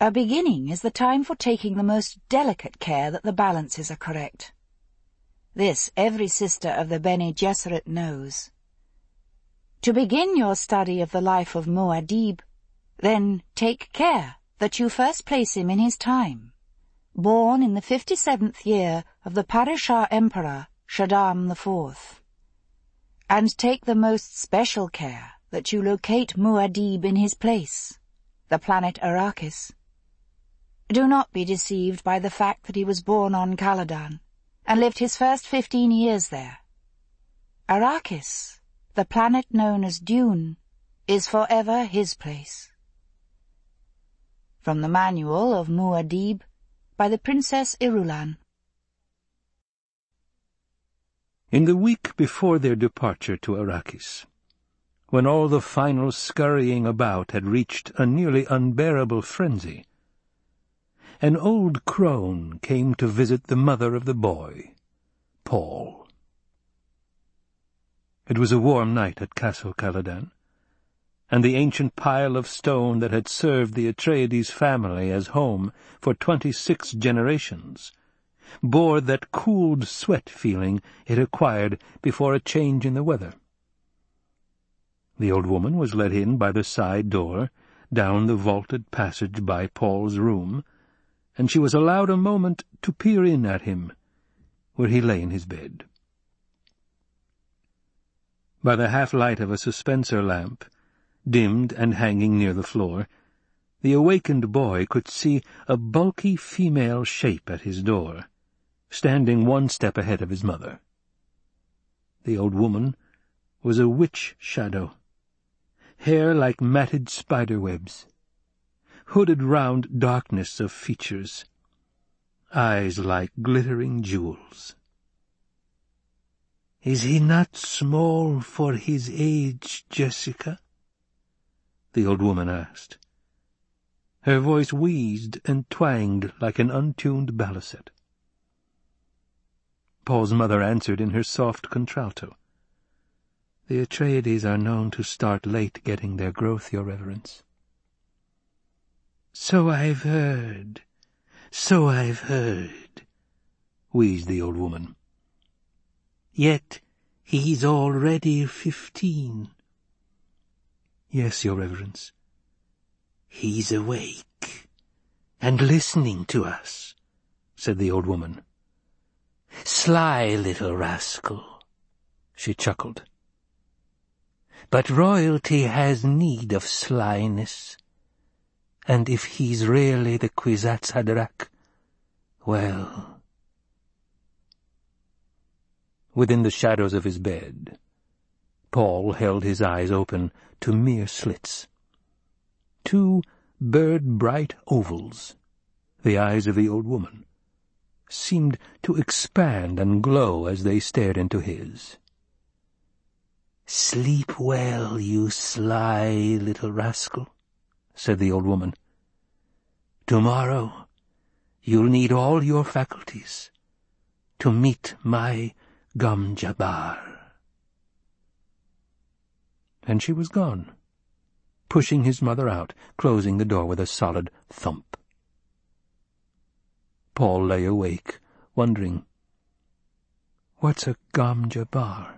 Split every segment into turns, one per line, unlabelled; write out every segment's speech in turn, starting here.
A beginning is the time for taking the most delicate care that the balances are correct. This every sister of the Bene Gesserit knows. To begin your study of the life of Muad'Dib, then take care that you first place him in his time. Born in the fifty-seventh year of the Padishah Emperor, Shaddam IV. And take the most special care that you locate Muad'Dib in his place, the planet Arrakis. Do not be deceived by the fact that he was born on Caladan and lived his first fifteen years there. Arrakis, the planet known as Dune, is forever his place. From the Manual of Muad'Dib by the Princess Irulan.
In the week before their departure to Arrakis, when all the final scurrying about had reached a nearly unbearable frenzy, an old crone came to visit the mother of the boy, Paul. It was a warm night at Castle Caladan, and the ancient pile of stone that had served the Atreides family as home for twenty-six generations bore that cooled sweat feeling it acquired before a change in the weather. The old woman was let in by the side door, down the vaulted passage by Paul's room, and she was allowed a moment to peer in at him, where he lay in his bed. By the half-light of a suspensor lamp, dimmed and hanging near the floor, the awakened boy could see a bulky female shape at his door, standing one step ahead of his mother. The old woman was a witch shadow, hair like matted spider webs, hooded round darkness of features, eyes like glittering jewels. "'Is he not small for his age, Jessica?' the old woman asked. Her voice wheezed and twanged like an untuned baliset. Paul's mother answered in her soft contralto. "'The Atreides are known to start late getting their growth, your reverence.' "'So I've heard, so I've heard,' wheezed the old woman. "'Yet he's already fifteen.' "'Yes, your reverence.' "'He's awake, and listening to us,' said the old woman. "'Sly little rascal,' she chuckled. "'But royalty has need of slyness.' And if he's really the Kwisatz Haderach, well... Within the shadows of his bed, Paul held his eyes open to mere slits. Two bird-bright ovals, the eyes of the old woman, seemed to expand and glow as they stared into his. "'Sleep well, you sly little rascal,' said the old woman. Tomorrow you'll need all your faculties to meet my Gom Jabbar. And she was gone, pushing his mother out, closing the door with a solid thump. Paul lay awake, wondering, What's a Gom Jabbar?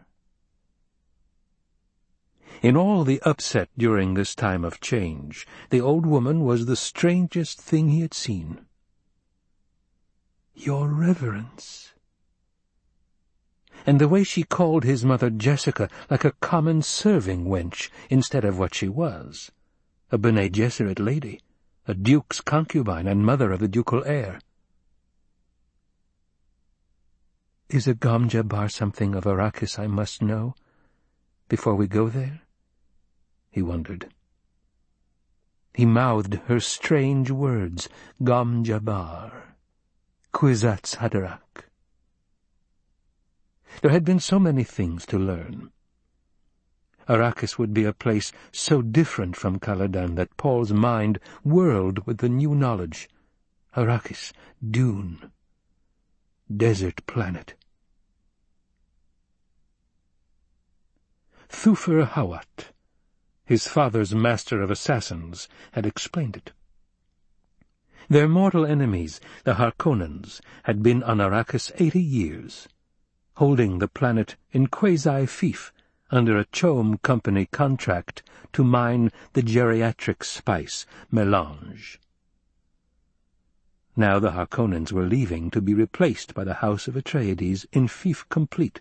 In all the upset during this time of change, the old woman was the strangest thing he had seen. Your Reverence. And the way she called his mother Jessica like a common serving wench instead of what she was, a Bene Gesserit lady, a duke's concubine and mother of the ducal heir. Is a Gom bar something of Arrakis I must know before we go there? He wondered. He mouthed her strange words, Gom Jabbar, Kwisatz Haderach. There had been so many things to learn. Arrakis would be a place so different from Caladan that Paul's mind whirled with the new knowledge. Arrakis, dune, desert planet. Thufir Hawat his father's master of assassins, had explained it. Their mortal enemies, the Harkonnens, had been on Arrakis eighty years, holding the planet in quasi-fief under a CHOAM Company contract to mine the geriatric spice, melange. Now the Harkonnens were leaving to be replaced by the House of Atreides in fief complete,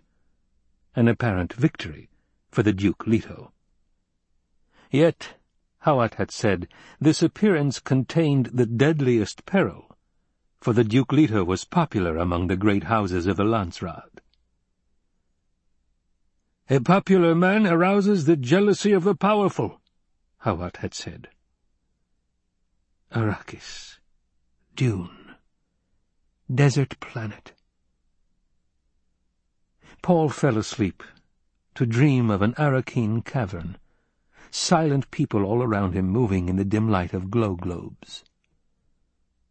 an apparent victory for the Duke Leto. Yet, Hawat had said, this appearance contained the deadliest peril, for the Duke Leto was popular among the great houses of the Landsraad. A popular man arouses the jealousy of the powerful, Hawat had said. Arrakis. Dune. Desert planet. Paul fell asleep, to dream of an Arrakeen cavern, silent people all around him moving in the dim light of glow globes.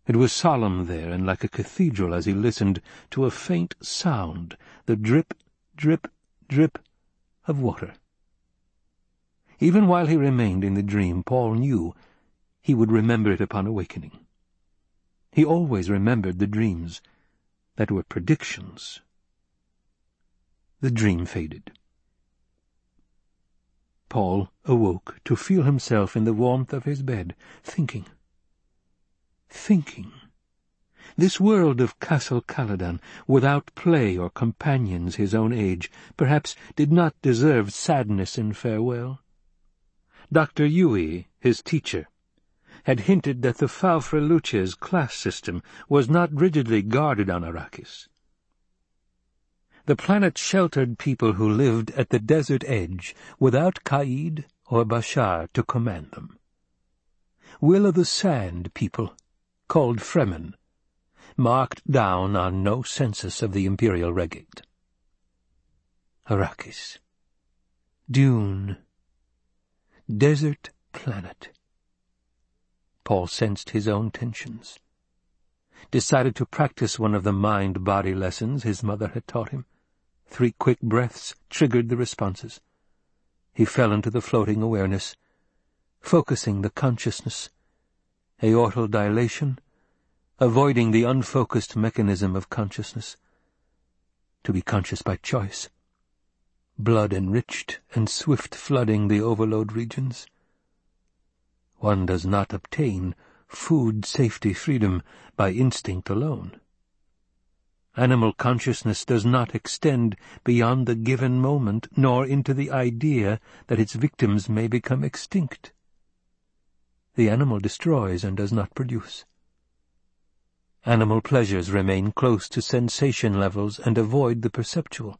It was solemn there and like a cathedral as he listened to a faint sound, the drip, drip, drip of water. Even while he remained in the dream, Paul knew he would remember it upon awakening. He always remembered the dreams that were predictions. The dream faded. Paul awoke to feel himself in the warmth of his bed, thinking. Thinking. This world of Castle Caladan, without play or companions his own age, perhaps did not deserve sadness in farewell. Dr. Yui, his teacher, had hinted that the faufreluches class system was not rigidly guarded on Arrakis. The planet sheltered people who lived at the desert edge without Kaid or Bashar to command them. Will o' the Sand people, called Fremen, marked down on no census of the imperial regate. Arrakis. Dune. Desert planet. Paul sensed his own tensions. Decided to practice one of the mind-body lessons his mother had taught him. Three quick breaths triggered the responses. He fell into the floating awareness, focusing the consciousness, aortal dilation, avoiding the unfocused mechanism of consciousness. To be conscious by choice. Blood enriched and swift flooding the overload regions. One does not obtain food safety freedom by instinct alone. Animal consciousness does not extend beyond the given moment, nor into the idea that its victims may become extinct. The animal destroys and does not produce. Animal pleasures remain close to sensation levels and avoid the perceptual.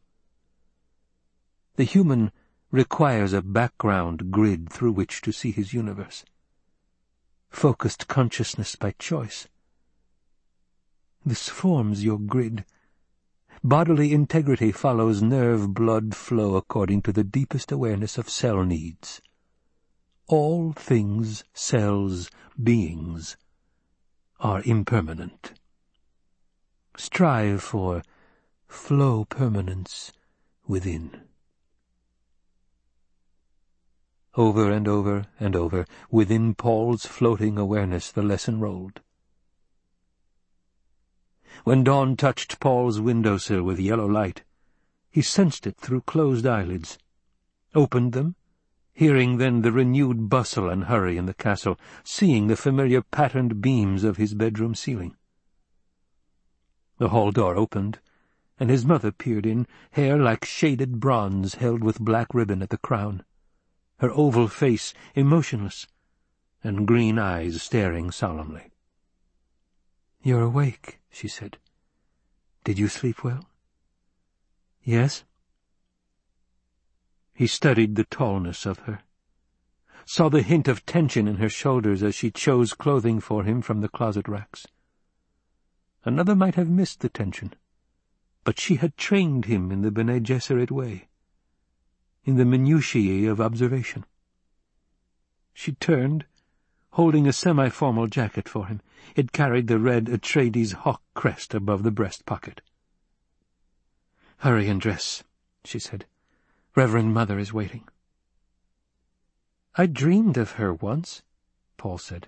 The human requires a background grid through which to see his universe. Focused consciousness by choice. This forms your grid. Bodily integrity follows nerve blood flow according to the deepest awareness of cell needs. All things, cells, beings are impermanent. Strive for flow permanence within. Over and over and over, within Paul's floating awareness, the lesson rolled. When dawn touched Paul's windowsill with yellow light, he sensed it through closed eyelids, opened them, hearing then the renewed bustle and hurry in the castle, seeing the familiar patterned beams of his bedroom ceiling. The hall door opened, and his mother peered in, hair like shaded bronze held with black ribbon at the crown, her oval face emotionless, and green eyes staring solemnly. "'You're awake,' she said. "'Did you sleep well?' "'Yes.' He studied the tallness of her, saw the hint of tension in her shoulders as she chose clothing for him from the closet racks. Another might have missed the tension, but she had trained him in the Bene Gesserit way, in the minutiae of observation. She turned, holding a semi-formal jacket for him. It carried the red Atreides hawk crest above the breast pocket. "'Hurry and dress,' she said. Reverend Mother is waiting. I dreamed of her once, Paul said.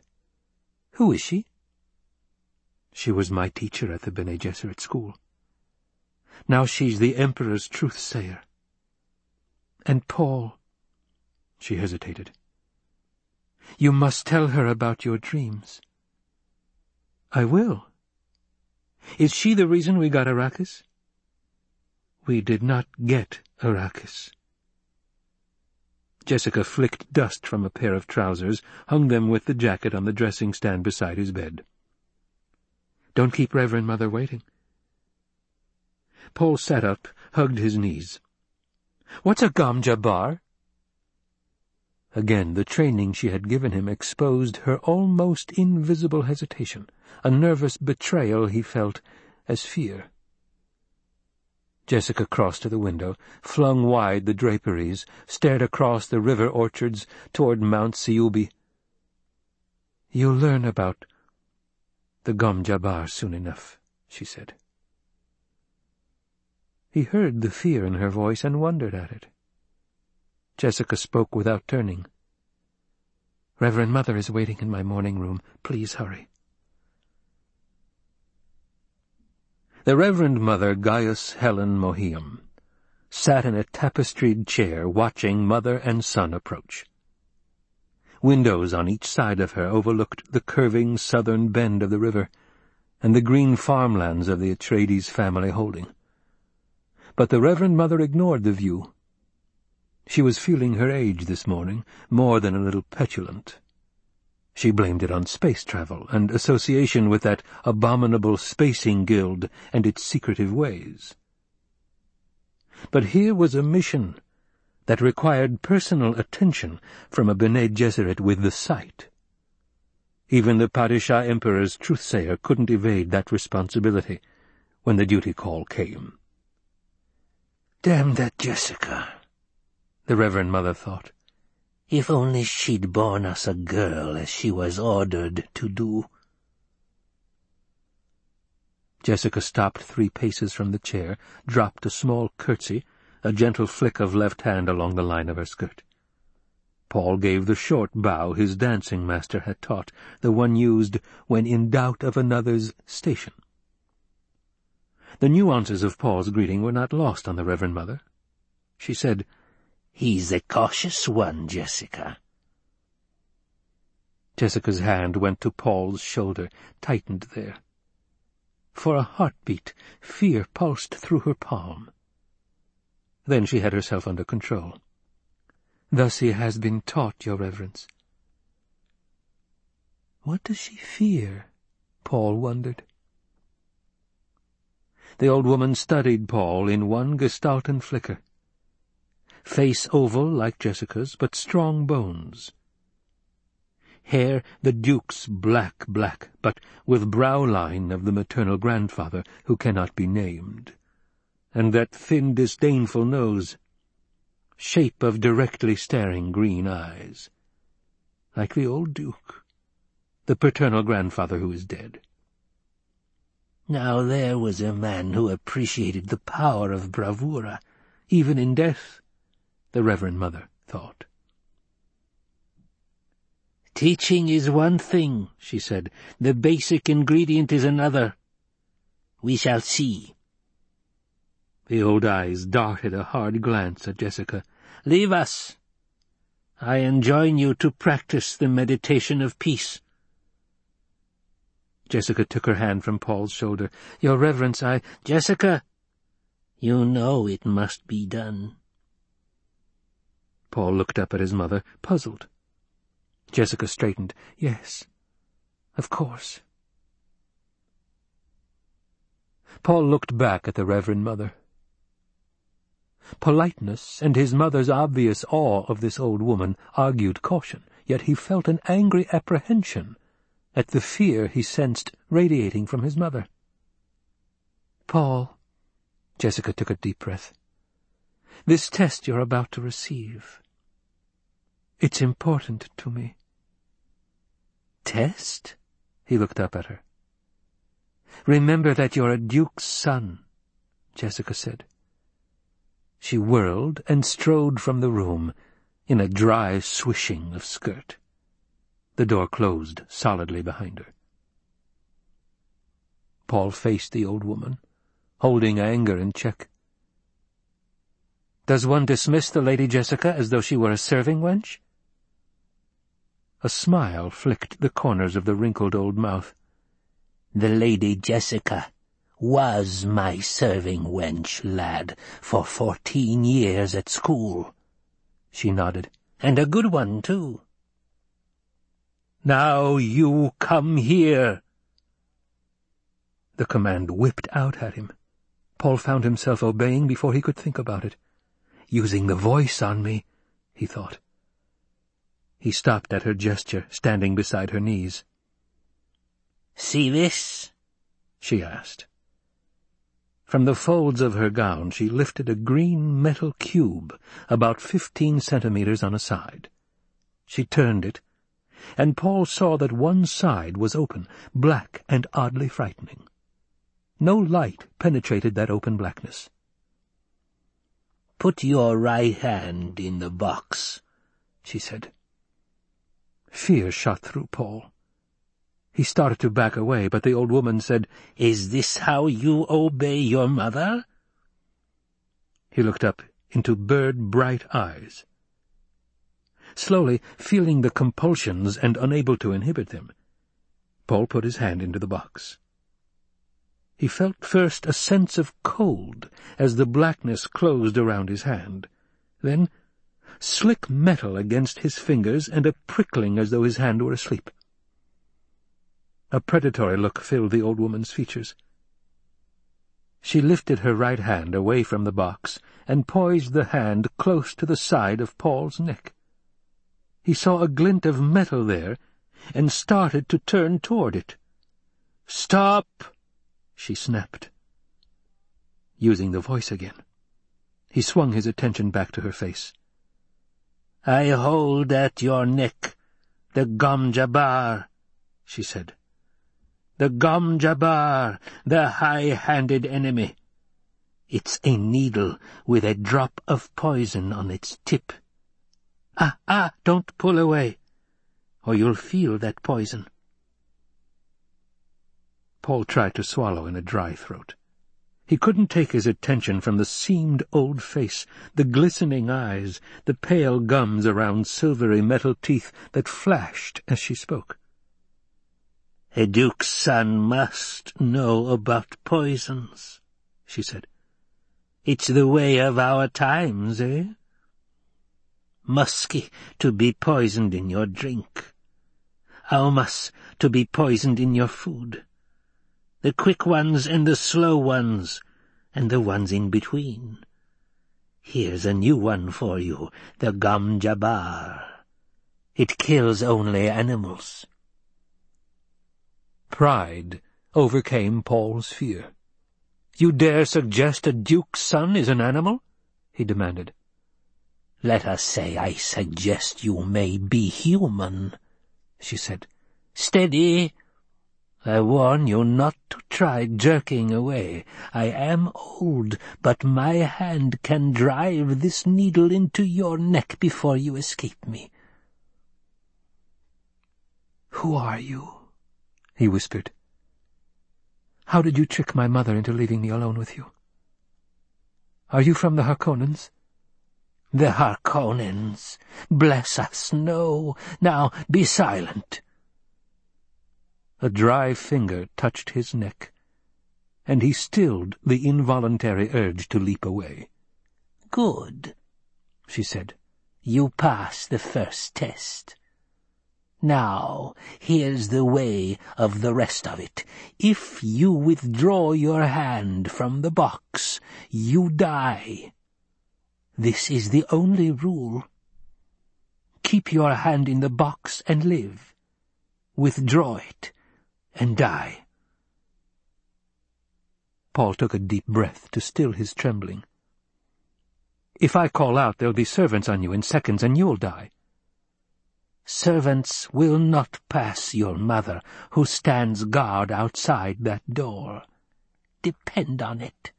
Who is she? She was my teacher at the Bene Gesserit school. Now she's the Emperor's truth-sayer. And Paul... She hesitated. You must tell her about your dreams. I will. Is she the reason we got Arrakis? We did not get Arrakis. Jessica flicked dust from a pair of trousers, hung them with the jacket on the dressing stand beside his bed. Don't keep Reverend Mother waiting. Paul sat up, hugged his knees. What's a Gom Jabbar? Again the training she had given him exposed her almost invisible hesitation, a nervous betrayal he felt as fear. Jessica crossed to the window, flung wide the draperies, stared across the river orchards toward Mount Syubi. "'You'll learn about the Gom Jabbar soon enough,' she said. He heard the fear in her voice and wondered at it. Jessica spoke without turning. "'Reverend Mother is waiting in my morning room. Please hurry.' The Reverend Mother Gaius Helen Mohiam sat in a tapestried chair watching mother and son approach. Windows on each side of her overlooked the curving southern bend of the river and the green farmlands of the Atreides family holding. But the Reverend Mother ignored the view. She was feeling her age this morning, more than a little petulant. She blamed it on space travel and association with that abominable spacing guild and its secretive ways. But here was a mission that required personal attention from a Bene Gesserit with the sight. Even the Padishah Emperor's truth-sayer couldn't evade that responsibility when the duty call came.
Damn that Jessica, the Reverend Mother thought. If only she'd borne us a girl as she was ordered to do.
Jessica stopped three paces from the chair, dropped a small curtsy, a gentle flick of left hand along the line of her skirt. Paul gave the short bow his dancing master had taught, the one used when in doubt of another's station. The nuances of Paul's greeting were not lost on the Reverend Mother. She said,
He's a cautious one, Jessica.
Jessica's hand went to Paul's shoulder, tightened there. For a heartbeat, fear pulsed through her palm. Then she had herself under control. Thus he has been taught, your reverence. What does she fear? Paul wondered. The old woman studied Paul in one gestalten flicker face oval like Jessica's, but strong bones. Hair the Duke's black black, but with brow line of the maternal grandfather who cannot be named. And that thin disdainful nose, shape of directly staring green eyes. Like the old Duke, the paternal grandfather who is dead.
Now there was a man who appreciated the power of bravura, even in death
the Reverend Mother thought.
Teaching is one thing, she said. The basic ingredient is another. We shall see.
The old eyes darted a hard glance at Jessica.
Leave us. I enjoin you to practice the meditation of peace.
Jessica took her hand from Paul's shoulder. Your Reverence, I—
Jessica, you know it must be done.
Paul looked up at his mother, puzzled. Jessica straightened. Yes, of course. Paul looked back at the Reverend Mother. Politeness and his mother's obvious awe of this old woman argued caution, yet he felt an angry apprehension at the fear he sensed radiating from his mother. Paul, Jessica took a deep breath, this test you're about to receive it's important to me.
Test?
He looked up at her. Remember that you're a duke's son, Jessica said. She whirled and strode from the room in a dry swishing of skirt. The door closed solidly behind her. Paul faced the old woman, holding anger in check. Does one dismiss the Lady Jessica as though she were a serving wench? A smile flicked the corners of the wrinkled old mouth.
The Lady Jessica was my serving wench, lad, for fourteen years at school. She nodded. And a good one, too.
Now you come here. The command whipped out at him. Paul found himself obeying before he could think about it. Using the voice on me, he thought. He stopped at her gesture, standing beside her knees.
See this?
she asked. From the folds of her gown she lifted a green metal cube about fifteen centimeters on a side. She turned it, and Paul saw that one side was open, black and oddly frightening. No light penetrated that open blackness.
"'Put your right hand in the box,' she said.
Fear shot through Paul. He started to back away, but the old woman said,
Is this how you obey your mother?
He looked up into bird-bright eyes. Slowly, feeling the compulsions and unable to inhibit them, Paul put his hand into the box. He felt first a sense of cold as the blackness closed around his hand, then slick metal against his fingers and a prickling as though his hand were asleep. A predatory look filled the old woman's features. She lifted her right hand away from the box and poised the hand close to the side of Paul's neck. He saw a glint of metal there and started to turn toward it. "'Stop!' She snapped. Using the voice again. He swung his attention back to her face.
"'I hold at your neck the Gom Jabbar,' she said the Gom Jabbar, the high-handed enemy. It's a needle with a drop of poison on its tip. Ah, ah, don't pull away, or you'll feel that poison.
Paul tried to swallow in a dry throat. He couldn't take his attention from the seamed old face, the glistening eyes, the pale gums around silvery metal teeth that flashed as she spoke.
A duke's son must know about poisons, she said. It's the way of our times, eh? Musky to be poisoned in your drink. Aumas to be poisoned in your food. The quick ones and the slow ones, and the ones in between. Here's a new one for you, the Gom Jabbar. It kills only animals.
Pride overcame Paul's fear. "You dare suggest a duke's son is an animal?" he demanded.
"Let us say I suggest you may be human," she said. "Steady! I warn you not to try jerking away. I am old, but my hand can drive this needle into your neck before you escape me."
"Who are you?" he whispered. How did you trick my mother into leaving me alone with you? Are you from the Harkonnens?
The Harkonnens? Bless us, no. Now be silent.
A dry finger touched his neck, and he stilled the involuntary urge to leap away.
Good, she said. You pass the first test. Now, here's the way of the rest of it. If you withdraw your hand from the box, you die. This is the only rule. Keep your hand in the box and live. Withdraw it and die.
Paul took a deep breath to still his trembling. If I call out, there'll be servants on you in seconds and you'll die.
Servants will not pass your mother, who stands guard outside that door. Depend on it.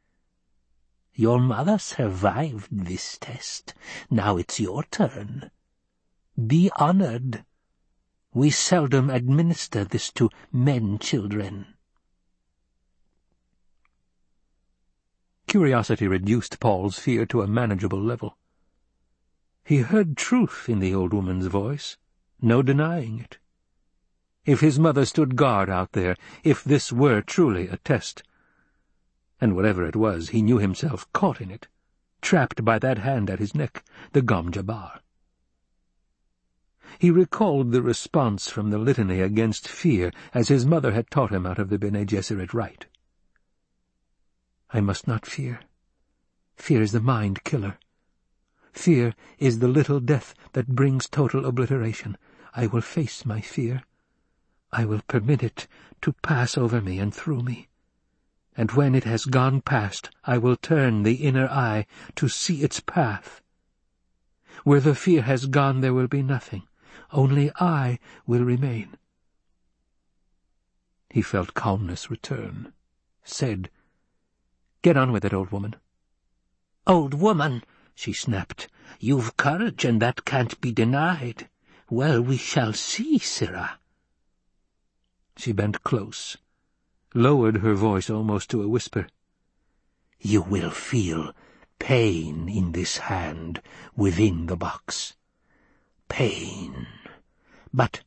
Your mother survived this test. Now it's your turn. Be honored. We seldom administer this to men-children.
Curiosity reduced Paul's fear to a manageable level. He heard truth in the old woman's voice, no denying it. If his mother stood guard out there, if this were truly a test, and whatever it was, he knew himself caught in it, trapped by that hand at his neck, the Gom Jabbar. He recalled the response from the litany against fear, as his mother had taught him out of the Bene Gesserit rite. I must not fear. Fear is the mind killer. Fear is the little death that brings total obliteration. I will face my fear. I will permit it to pass over me and through me. And when it has gone past, I will turn the inner eye to see its path. Where the fear has gone there will be nothing. Only I will remain. He felt calmness return, said, Get on with it, old woman.
Old woman, she snapped. You've courage, and that can't be denied. Well, we shall see, Sirrah.
She bent close, lowered her voice almost to a whisper.
You will feel pain in this hand within the box. Pain. But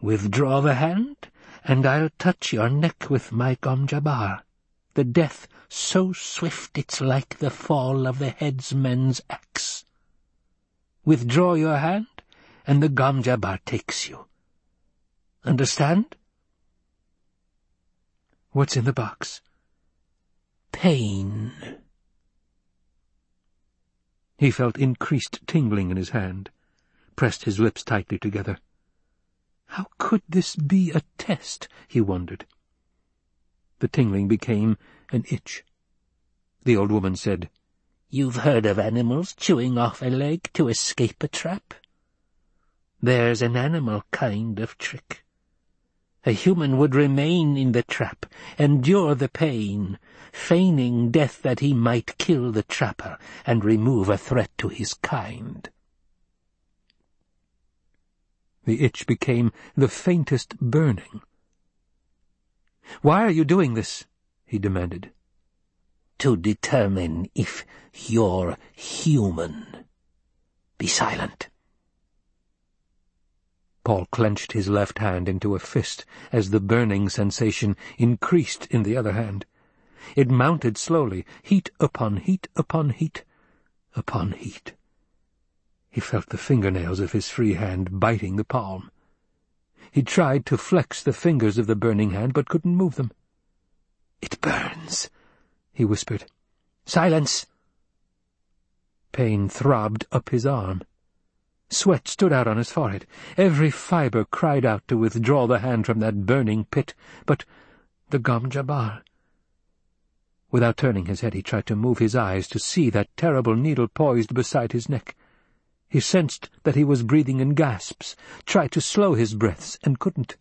withdraw the hand, and I'll touch your neck with my Gom Jabbar. The death so swift it's like the fall of the headsman's axe. Withdraw your hand, and the Gom Jabbar takes you. Understand?
What's in the box?
Pain.
He felt increased tingling in his hand, pressed his lips tightly together. How could this be a test, he wondered. The tingling became an itch. The old woman said,
You've heard of animals chewing off a leg to escape a trap? There's an animal kind of trick. A human would remain in the trap, endure the pain, feigning death that he might kill the trapper and remove a threat to his kind.
The itch became the faintest burning. "'Why are you doing this?' he demanded.
"'To determine if you're human. Be silent.'
Paul clenched his left hand into a fist as the burning sensation increased in the other hand. It mounted slowly, heat upon heat upon heat upon heat. He felt the fingernails of his free hand biting the palm. He tried to flex the fingers of the burning hand, but couldn't move them. "'It burns,' he whispered. "'Silence!' Pain throbbed up his arm. Sweat stood out on his forehead. Every fibre cried out to withdraw the hand from that burning pit, but the Gom. Without turning his head, he tried to move his eyes to see that terrible needle poised beside his neck. He sensed that he was breathing in gasps, tried to slow his breaths, and couldn't.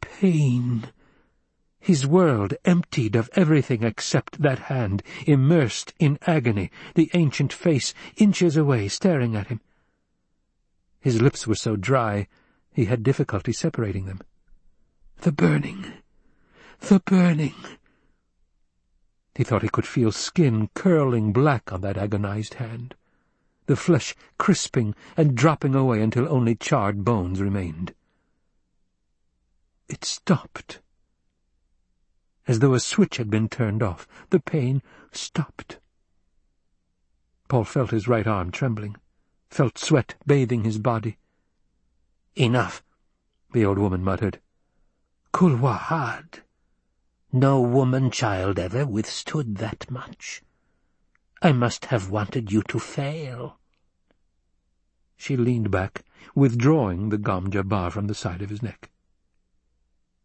Pain. His world emptied of everything except that hand, immersed in agony, the ancient face inches away, staring at him. His lips were so dry he had difficulty separating them. The burning! The burning! He thought he could feel skin curling black on that agonized hand, the flesh crisping and dropping away until only charred bones remained. It stopped. As though a switch had been turned off, the pain stopped. Paul felt his right arm trembling felt sweat bathing his body.
Enough, the old woman muttered.
Kulwahad.
No woman-child ever withstood that much. I must have wanted you to fail.
She leaned back, withdrawing the Gom Jabbar from the side of his neck.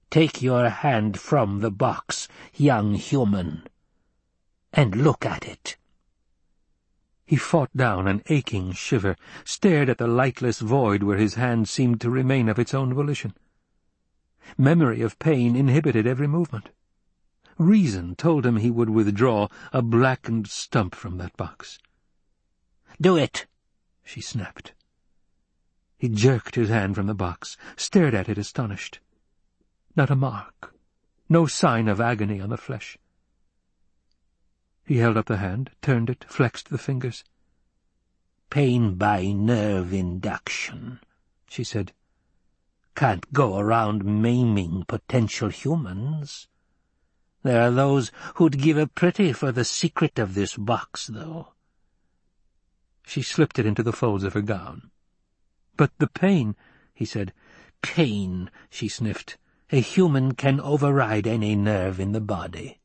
Take your hand from the box, young human, and look at it.
He fought down an aching shiver, stared at the lightless void where his hand seemed to remain of its own volition. Memory of pain inhibited every movement. Reason told him he would withdraw a blackened stump from that box.
"'Do it!'
she snapped. He jerked his hand from the box, stared at it astonished. Not a mark, no sign of agony on the flesh. He held up the hand, turned it, flexed the fingers.
Pain by nerve induction, she said. Can't go around maiming potential humans. There are those who'd give a pretty for the secret of this box, though.
She slipped it into the folds of her gown. But the pain, he said.
Pain, she sniffed. A human can override any nerve in the body.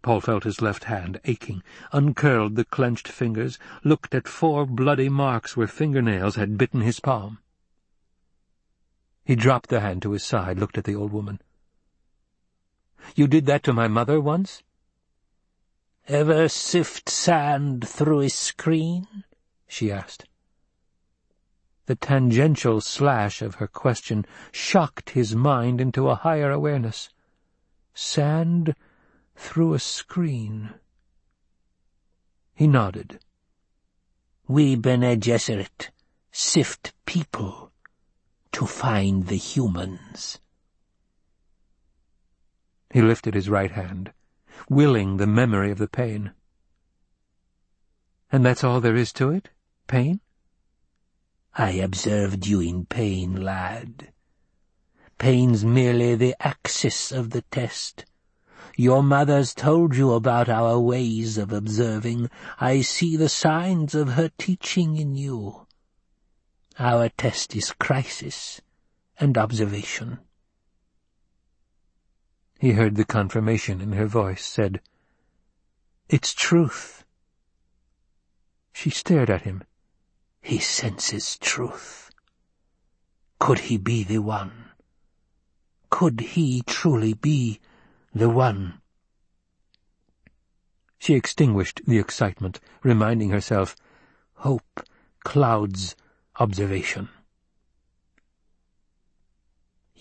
Paul felt his left hand aching, uncurled the clenched fingers, looked at four bloody marks where fingernails had bitten his palm. He dropped the hand to his side, looked at the old woman. "'You did that to my mother once?'
"'Ever sift sand through a screen?' she asked.
The tangential slash of her question shocked his mind into a higher awareness. Sand through a screen. He nodded.
We Bene Gesserit sift people to find the humans.
He lifted his right hand, willing the memory of the pain. And that's all there is to it? Pain?
I observed you in pain, lad. Pain's merely the axis of the test. Your mother's told you about our ways of observing. I see the signs of her teaching in you. Our test is crisis and observation.
He heard the confirmation in her voice, said, It's truth. She stared at him.
He senses truth. Could he be the one? Could he truly be the one.
She extinguished the excitement, reminding herself, hope clouds observation.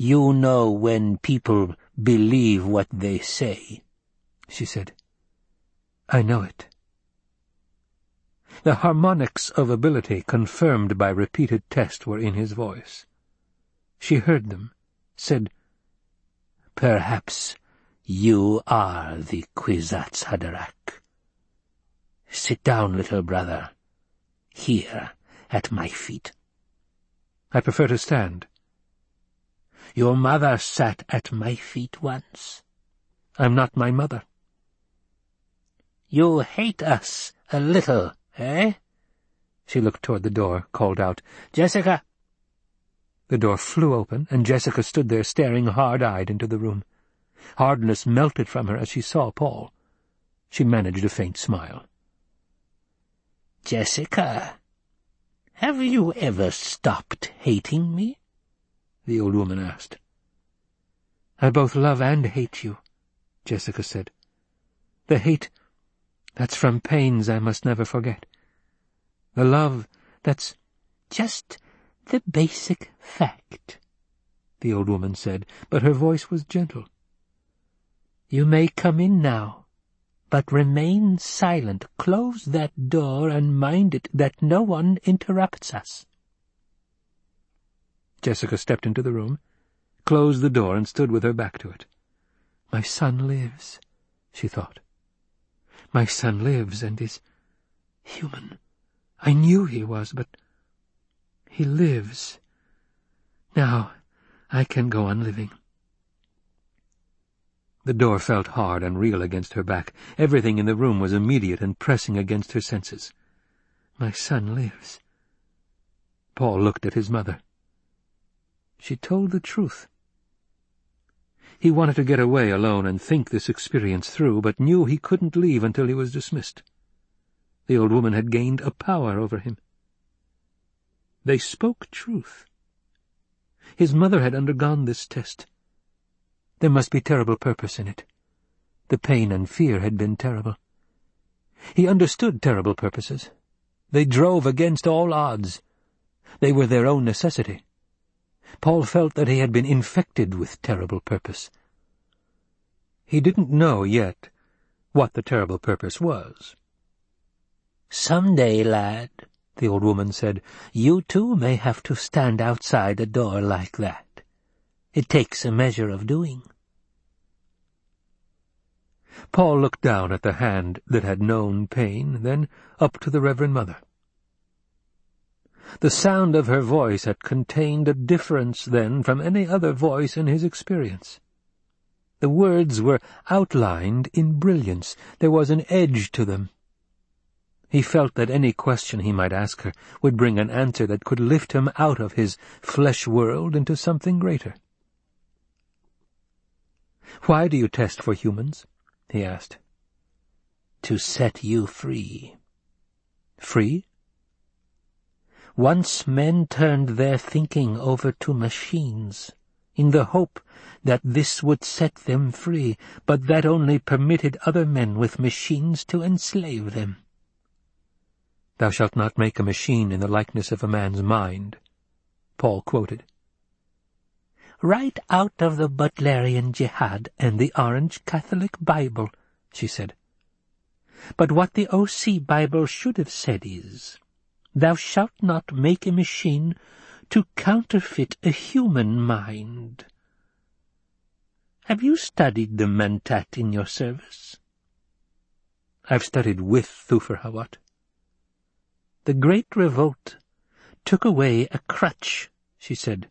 You know when people believe what they say, she said.
I know it. The harmonics of ability confirmed by repeated test were in his voice. She heard them, said,
Perhaps you are the Kwisatz Haderach. Sit down, little brother, here at my feet.
I prefer to stand.
Your mother sat at my feet once.
I'm not my mother.
You hate us a little, eh?
She looked toward the door, called out,
Jessica!
The door flew open, and Jessica stood there staring hard-eyed into the room. Hardness melted from her as she saw Paul. She managed a faint smile.
Jessica, have you ever stopped hating me?
The old woman asked. I both love and hate you, Jessica said. The hate, that's from pains I must never forget. The love, that's
just the basic fact,
the old woman said, but her voice was gentle.
You may come in now, but remain silent. Close that door and mind it that no one interrupts us.
Jessica stepped into the room, closed the door, and stood with her back to it. My son lives, she thought. My son lives and is human. I knew he was, but he lives. Now I can go on living. The door felt hard and real against her back. Everything in the room was immediate and pressing against her senses. My son lives. Paul looked at his mother. She told the truth. He wanted to get away alone and think this experience through, but knew he couldn't leave until he was dismissed. The old woman had gained a power over him. They spoke truth. His mother had undergone this test. There must be terrible purpose in it. The pain and fear had been terrible. He understood terrible purposes. They drove against all odds. They were their own necessity. Paul felt that he had been infected with terrible purpose. He didn't know yet what the terrible purpose was.
Some day, lad, the old woman said, you too may have to stand outside a door like that. It takes a measure of doing.
Paul looked down at the hand that had known pain, then up to the Reverend Mother. The sound of her voice had contained a difference then from any other voice in his experience. The words were outlined in brilliance. There was an edge to them. He felt that any question he might ask her would bring an answer that could lift him out of his flesh world into something greater. "'Why do you test for humans?' he asked.
"'To set you free.'
"'Free?'
Once men turned their thinking over to machines, in the hope that this would set them free, but that only permitted other men with machines to enslave them.
Thou shalt not make a machine in the likeness of a man's mind, Paul quoted.
Right out of the Butlerian Jihad and the Orange Catholic Bible, she said. But what the O.C. Bible should have said is, Thou shalt not make a machine to counterfeit a human mind. Have you studied the Mentat in your service?
I've studied with Thufir Hawat.
The Great Revolt took away a crutch, she said.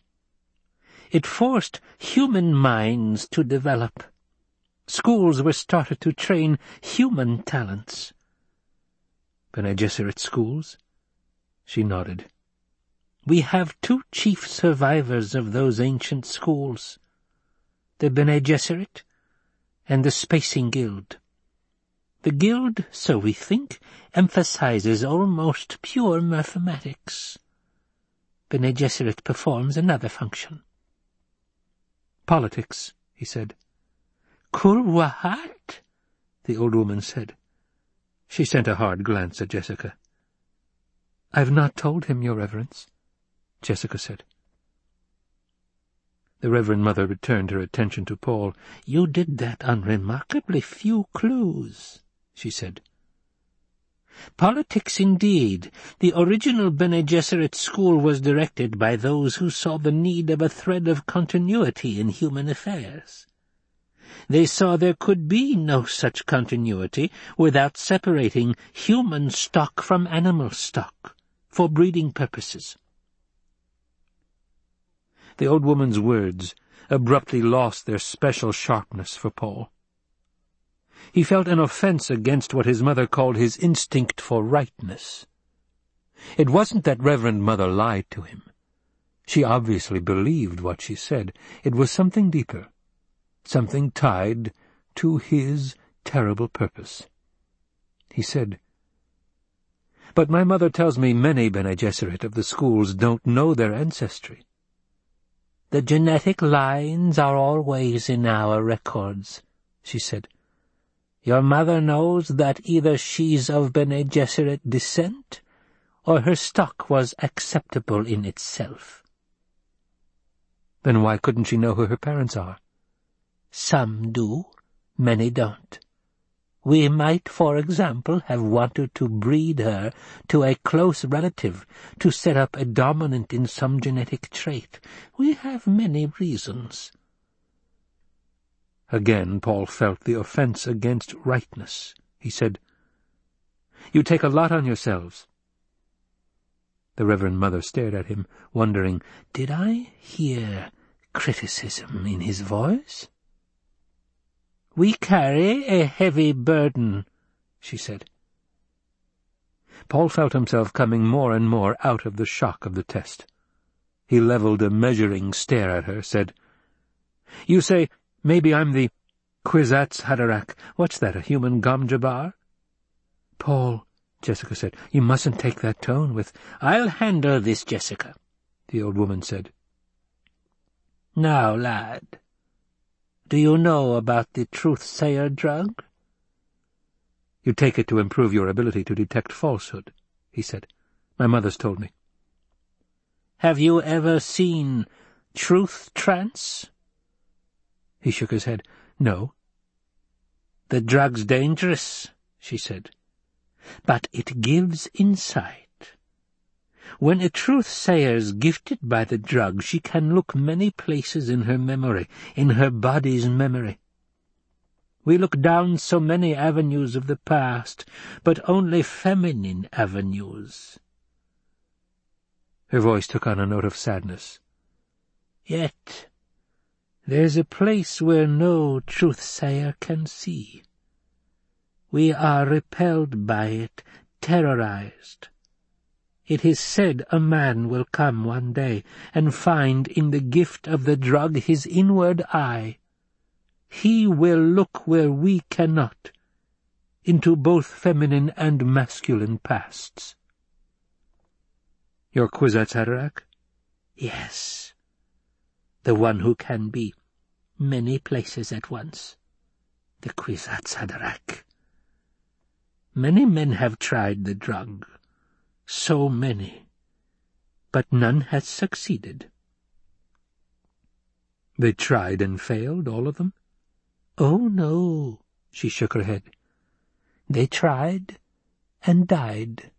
It forced human minds to develop. Schools were started to train human talents.
Bene Gesserit schools? She nodded.
We have two chief survivors of those ancient schools, the Bene Gesserit and the Spacing Guild. The Guild, so we think, emphasizes almost pure mathematics. Bene Gesserit performs another function.
Politics, he said.
Kull wahad?
the old woman said. She sent a hard glance at Jessica. "'I've not told him, your reverence,' Jessica said. The Reverend Mother returned her attention to Paul.
"'You did that on remarkably few clues,' she said. Politics indeed. The original Bene Gesserit school was directed by those who saw the need of a thread of continuity in human affairs. They saw there could be no such continuity without separating human stock from animal stock for breeding purposes.
The old woman's words abruptly lost their special sharpness for Paul. He felt an offence against what his mother called his instinct for rightness. It wasn't that Reverend Mother lied to him. She obviously believed what she said. It was something deeper, something tied to his terrible purpose. He said, but my mother tells me many Bene Gesserit of the schools don't know their ancestry.
The genetic lines are always in our records, she said. Your mother knows that either she's of Bene Gesserit descent, or her stock was acceptable in itself.
Then why couldn't she know who her parents are?
Some do, many don't. We might, for example, have wanted to breed her to a close relative to set up a dominant in some genetic trait. We have many reasons.
Again Paul felt the offence against rightness. He said, You take a lot on yourselves. The Reverend Mother stared at him, wondering, Did I hear criticism in his voice?
We carry a heavy burden, she said.
Paul felt himself coming more and more out of the shock of the test. He levelled a measuring stare at her, said, You say, maybe I'm the Kwisatz Haderach. What's that, a human Gom Jabbar?
Paul, Jessica said, you mustn't take that tone with— I'll handle this, Jessica, the old woman said. Now, lad, do you know about the truth-sayer drug?
You take it to improve your ability to detect falsehood, he said. My mother's told me.
Have you ever seen truth trance?
He shook his head. No.
The drug's dangerous, she said, but it gives insight. When a truth-sayer's gifted by the drug, she can look many places in her memory, in her body's memory. We look down so many avenues of the past, but only feminine avenues.
Her voice took on a note of sadness.
Yet there's a place where no truth-sayer can see. We are repelled by it, terrorized. It is said a man will come one day and find in the gift of the drug his inward eye. He will look where we cannot, into both feminine and masculine pasts.
Your Kwisatz Haderach?
Yes, the one who can be many places at once, the Kwisatz Haderach. Many men have tried the drug, so many, but none has succeeded.
They tried and failed, all of them?
Oh, no, she shook her head. They tried and died.